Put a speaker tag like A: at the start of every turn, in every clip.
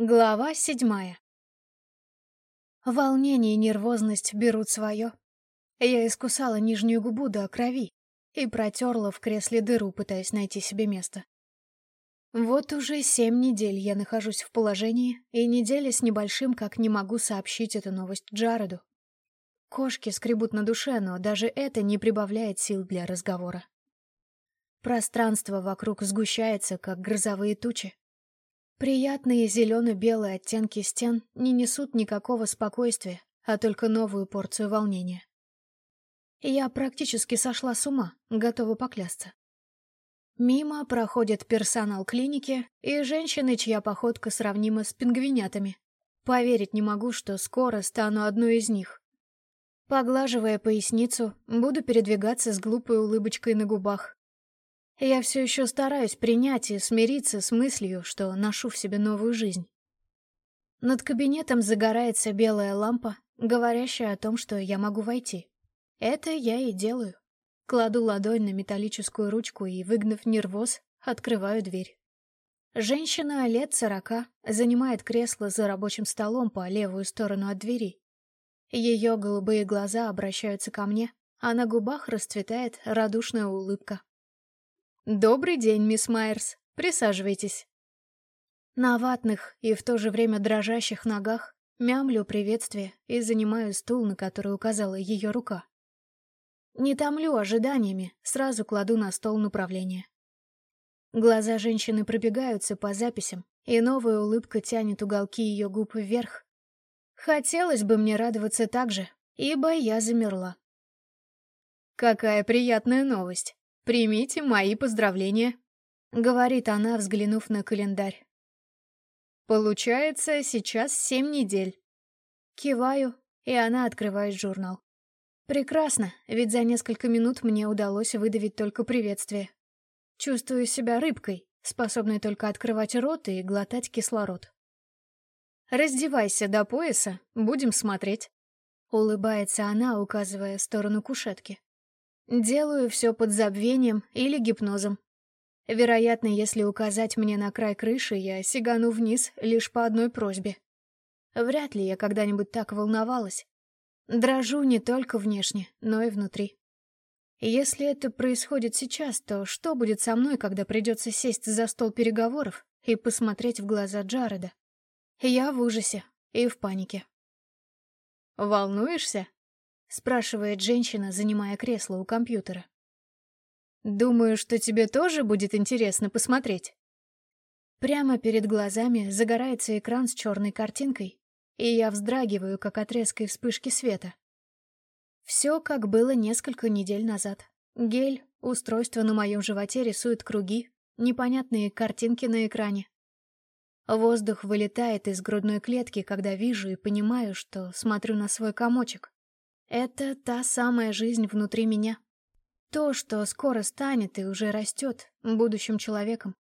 A: Глава седьмая. Волнение и нервозность берут свое. Я искусала нижнюю губу до крови и протерла в кресле дыру, пытаясь найти себе место. Вот уже семь недель я нахожусь в положении, и неделя с небольшим, как не могу сообщить эту новость Джареду. Кошки скребут на душе, но даже это не прибавляет сил для разговора. Пространство вокруг сгущается, как грозовые тучи. Приятные зелено-белые оттенки стен не несут никакого спокойствия, а только новую порцию волнения. Я практически сошла с ума, готова поклясться. Мимо проходит персонал клиники и женщины, чья походка сравнима с пингвинятами. Поверить не могу, что скоро стану одной из них. Поглаживая поясницу, буду передвигаться с глупой улыбочкой на губах, я все еще стараюсь принять и смириться с мыслью, что ношу в себе новую жизнь. Над кабинетом загорается белая лампа, говорящая о том, что я могу войти. Это я и делаю. Кладу ладонь на металлическую ручку и, выгнав нервоз, открываю дверь. Женщина лет сорока занимает кресло за рабочим столом по левую сторону от двери. Ее голубые глаза обращаются ко мне, а на губах расцветает радушная улыбка. «Добрый день, мисс Майерс. Присаживайтесь». На ватных и в то же время дрожащих ногах мямлю приветствие и занимаю стул, на который указала ее рука. Не томлю ожиданиями, сразу кладу на стол направление. Глаза женщины пробегаются по записям, и новая улыбка тянет уголки ее губ вверх. Хотелось бы мне радоваться так же, ибо я замерла. «Какая приятная новость!» «Примите мои поздравления», — говорит она, взглянув на календарь. «Получается, сейчас семь недель». Киваю, и она открывает журнал. Прекрасно, ведь за несколько минут мне удалось выдавить только приветствие. Чувствую себя рыбкой, способной только открывать рот и глотать кислород. «Раздевайся до пояса, будем смотреть», — улыбается она, указывая в сторону кушетки. Делаю все под забвением или гипнозом. Вероятно, если указать мне на край крыши, я сигану вниз лишь по одной просьбе. Вряд ли я когда-нибудь так волновалась. Дрожу не только внешне, но и внутри. Если это происходит сейчас, то что будет со мной, когда придется сесть за стол переговоров и посмотреть в глаза Джареда? Я в ужасе и в панике. «Волнуешься?» — спрашивает женщина, занимая кресло у компьютера. «Думаю, что тебе тоже будет интересно посмотреть». Прямо перед глазами загорается экран с черной картинкой, и я вздрагиваю, как от резкой вспышки света. Все, как было несколько недель назад. Гель, устройство на моем животе рисует круги, непонятные картинки на экране. Воздух вылетает из грудной клетки, когда вижу и понимаю, что смотрю на свой комочек. Это та самая жизнь внутри меня. То, что скоро станет и уже растет будущим человеком.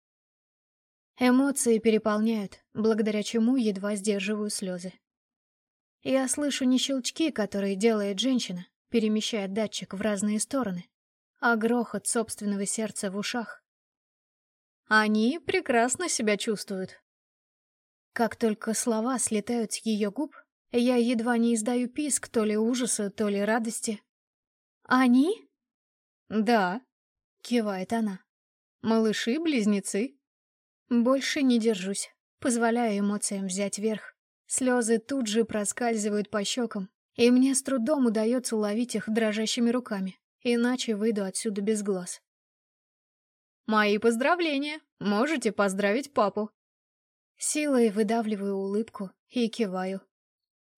A: Эмоции переполняют, благодаря чему едва сдерживаю слезы. Я слышу не щелчки, которые делает женщина, перемещая датчик в разные стороны, а грохот собственного сердца в ушах. Они прекрасно себя чувствуют. Как только слова слетают с ее губ, я едва не издаю писк то ли ужаса, то ли радости. «Они?» «Да», — кивает она. «Малыши-близнецы». Больше не держусь, позволяю эмоциям взять верх. Слезы тут же проскальзывают по щекам, и мне с трудом удается уловить их дрожащими руками, иначе выйду отсюда без глаз. «Мои поздравления! Можете поздравить папу!» Силой выдавливаю улыбку и киваю.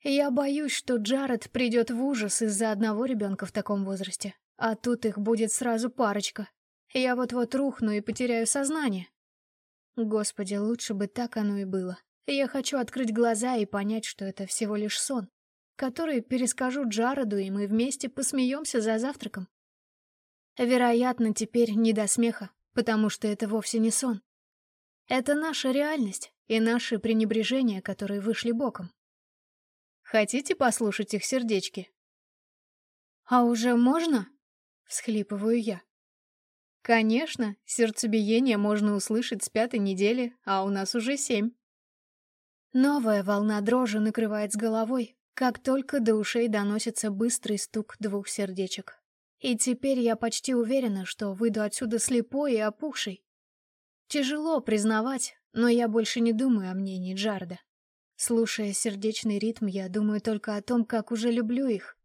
A: Я боюсь, что Джаред придет в ужас из-за одного ребенка в таком возрасте, а тут их будет сразу парочка. Я вот-вот рухну и потеряю сознание. Господи, лучше бы так оно и было. Я хочу открыть глаза и понять, что это всего лишь сон, который перескажу Джареду, и мы вместе посмеемся за завтраком. Вероятно, теперь не до смеха, потому что это вовсе не сон. Это наша реальность и наши пренебрежения, которые вышли боком. Хотите послушать их сердечки?» «А уже можно?» — всхлипываю я. «Конечно, сердцебиение можно услышать с пятой недели, а у нас уже семь». Новая волна дрожи накрывает с головой, как только до ушей доносится быстрый стук двух сердечек. И теперь я почти уверена, что выйду отсюда слепой и опухшей. Тяжело признавать, но я больше не думаю о мнении Джарда. Слушая сердечный ритм, я думаю только о том, как уже люблю их.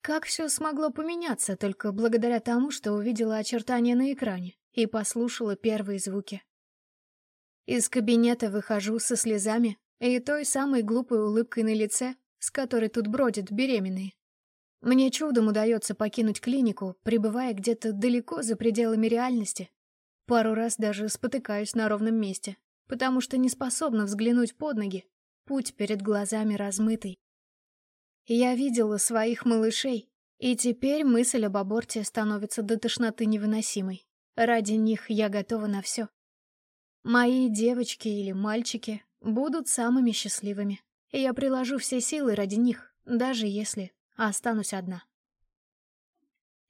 A: Как все смогло поменяться только благодаря тому, что увидела очертания на экране и послушала первые звуки. Из кабинета выхожу со слезами и той самой глупой улыбкой на лице, с которой тут бродят беременные. Мне чудом удается покинуть клинику, пребывая где-то далеко за пределами реальности. Пару раз даже спотыкаюсь на ровном месте, потому что не способна взглянуть под ноги. Путь перед глазами размытый. Я видела своих малышей, и теперь мысль об аборте становится до тошноты невыносимой. Ради них я готова на все. Мои девочки или мальчики будут самыми счастливыми, и я приложу все силы ради них, даже если останусь одна.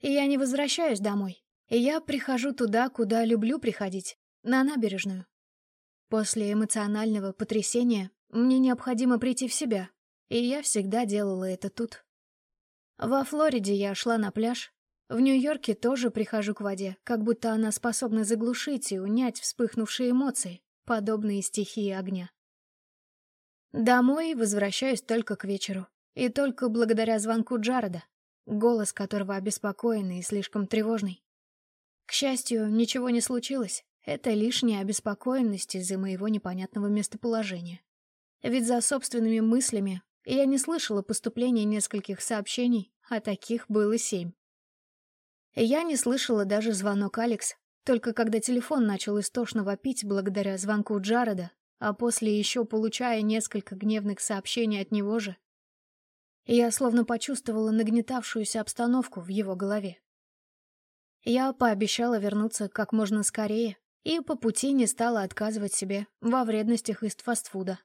A: И я не возвращаюсь домой, я прихожу туда, куда люблю приходить, на набережную. После эмоционального потрясения мне необходимо прийти в себя, и я всегда делала это тут. Во Флориде я шла на пляж, в Нью-Йорке тоже прихожу к воде, как будто она способна заглушить и унять вспыхнувшие эмоции, подобные стихии огня. Домой возвращаюсь только к вечеру, и только благодаря звонку Джареда, голос которого обеспокоенный и слишком тревожный. К счастью, ничего не случилось, это лишняя обеспокоенность из-за моего непонятного местоположения. Ведь за собственными мыслями я не слышала поступления нескольких сообщений, а таких было семь. Я не слышала даже звонок Алекс, только когда телефон начал истошно вопить благодаря звонку Джареда, а после еще получая несколько гневных сообщений от него же. Я словно почувствовала нагнетавшуюся обстановку в его голове. Я пообещала вернуться как можно скорее и по пути не стала отказывать себе во вредностях из фастфуда.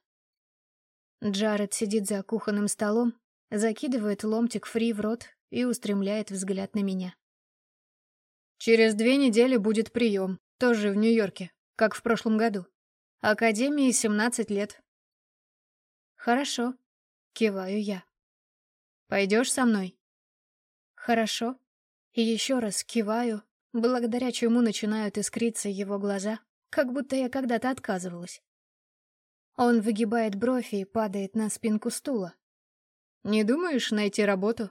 A: Джаред сидит за кухонным столом, закидывает ломтик фри в рот и устремляет взгляд на меня. Через две недели будет прием, тоже в Нью-Йорке, как в прошлом году. Академии 17 лет. Хорошо, киваю я. Пойдешь со мной? Хорошо. И еще раз киваю, благодаря чему начинают искриться его глаза, как будто я когда-то отказывалась. Он выгибает бровь и падает на спинку стула. «Не думаешь найти работу?»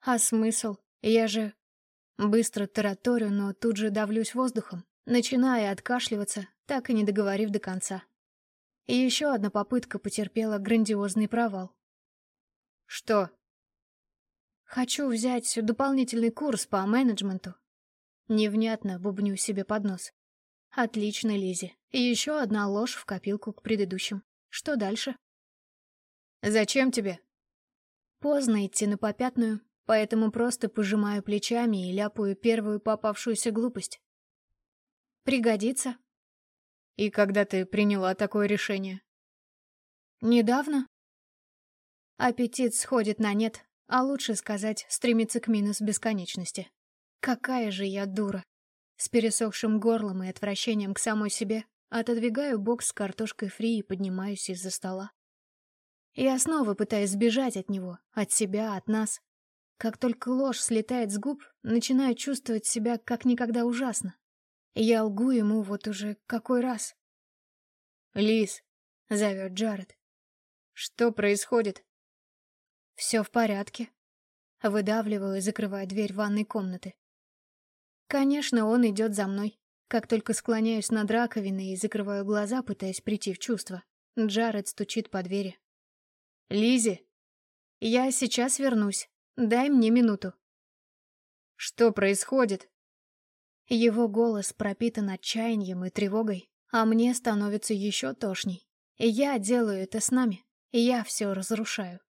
A: «А смысл? Я же Быстро тараторю, но тут же давлюсь воздухом, начиная откашливаться, так и не договорив до конца. И еще одна попытка потерпела грандиозный провал. «Что?» «Хочу взять дополнительный курс по менеджменту». Невнятно бубню себе под нос. «Отлично, Лизи. Еще одна ложь в копилку к предыдущим. Что дальше?» «Зачем тебе?» Поздно идти на попятную, поэтому просто пожимаю плечами и ляпаю первую попавшуюся глупость. Пригодится. И когда ты приняла такое решение? Недавно. Аппетит сходит на нет, а лучше сказать, стремится к минус бесконечности. Какая же я дура. С пересохшим горлом и отвращением к самой себе отодвигаю бокс с картошкой фри и поднимаюсь из-за стола. Я снова пытаюсь сбежать от него, от себя, от нас. Как только ложь слетает с губ, начинаю чувствовать себя как никогда ужасно. Я лгу ему вот уже какой раз. «Лиз», — зовет Джаред. «Что происходит?» «Все в порядке». Выдавливаю и закрываю дверь ванной комнаты. Конечно, он идет за мной. Как только склоняюсь над раковиной и закрываю глаза, пытаясь прийти в чувство, Джаред стучит по двери. Лизи, я сейчас вернусь. Дай мне минуту. Что происходит? Его голос пропитан отчаянием и тревогой, а мне становится еще тошней. Я делаю это с нами, я все разрушаю.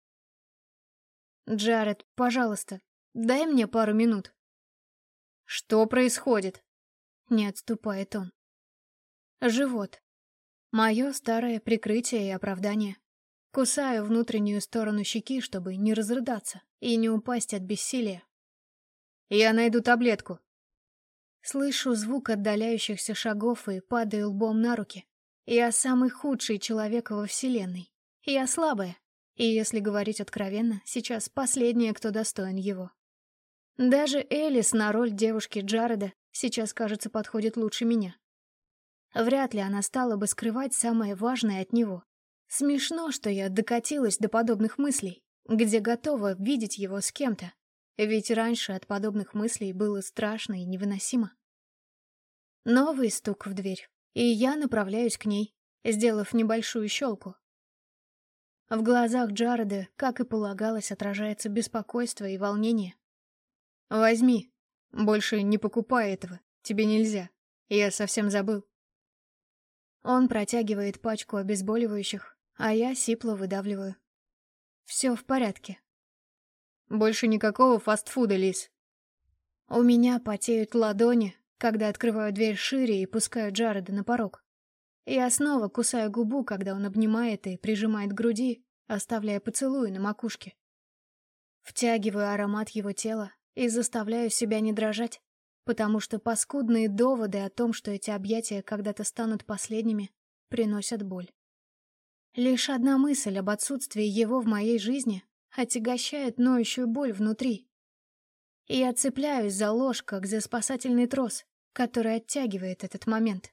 A: Джаред, пожалуйста, дай мне пару минут. Что происходит? Не отступает он. Живот. Мое старое прикрытие и оправдание. Кусаю внутреннюю сторону щеки, чтобы не разрыдаться и не упасть от бессилия. «Я найду таблетку». Слышу звук отдаляющихся шагов и падаю лбом на руки. Я самый худший человек во Вселенной. Я слабая. И если говорить откровенно, сейчас последняя, кто достоин его. Даже Элис на роль девушки Джареда сейчас, кажется, подходит лучше меня. Вряд ли она стала бы скрывать самое важное от него. Смешно, что я докатилась до подобных мыслей, где готова видеть его с кем-то. Ведь раньше от подобных мыслей было страшно и невыносимо. Новый стук в дверь, и я направляюсь к ней, сделав небольшую щелку. В глазах Джареда, как и полагалось, отражается беспокойство и волнение. «Возьми. Больше не покупай этого. Тебе нельзя. Я совсем забыл». Он протягивает пачку обезболивающих, а я сипло выдавливаю. Все в порядке. Больше никакого фастфуда, Лис. У меня потеют ладони, когда открываю дверь шире и пускаю Джареда на порог. Я снова кусаю губу, когда он обнимает и прижимает к груди, оставляя поцелуи на макушке. Втягиваю аромат его тела и заставляю себя не дрожать, потому что паскудные доводы о том, что эти объятия когда-то станут последними, приносят боль. Лишь одна мысль об отсутствии его в моей жизни отягощает ноющую боль внутри. И я цепляюсь за ложь, как за спасательный трос, который оттягивает этот момент.